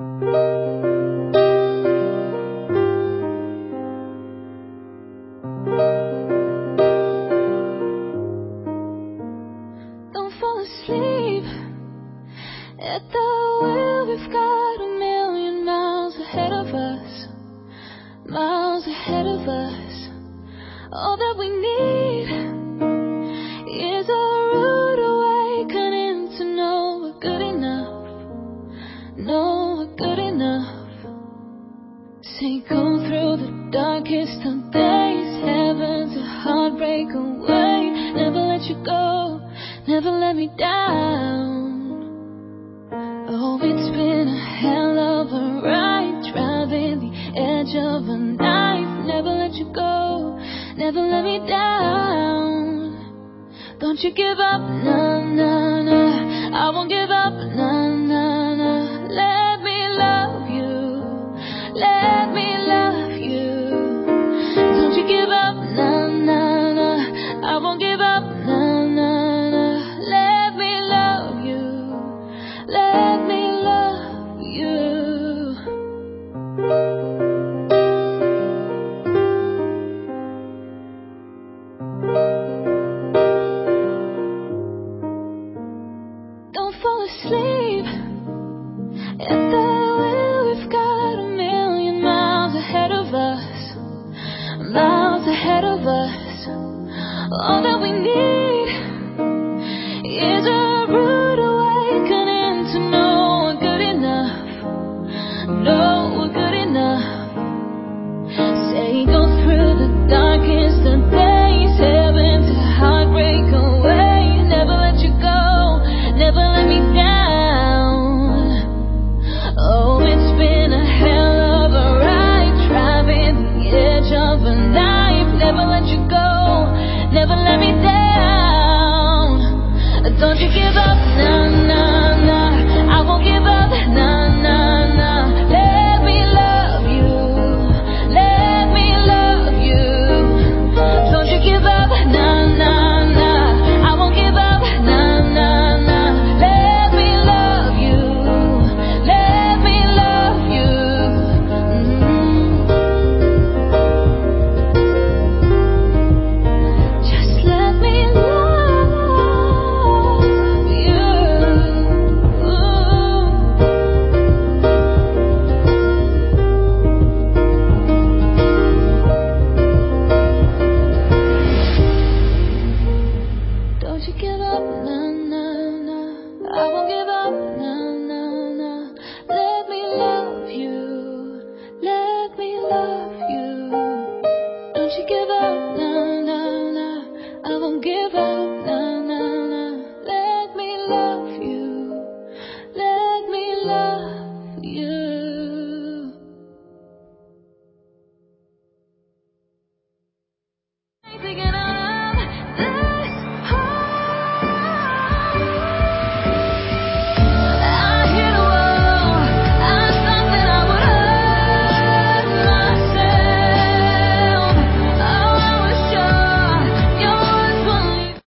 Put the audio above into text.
Don't fall asleep at the wheel. We've got a million miles ahead of us, miles ahead of us. All that we need. me go through the darkest of days. Heaven's a heartbreak away. Never let you go, never let me down. Oh, it's been a hell of a ride, driving the edge of a knife. Never let you go, never let me down. Don't you give up, no, no, no. I won't give up. lives ahead of us. All that we need.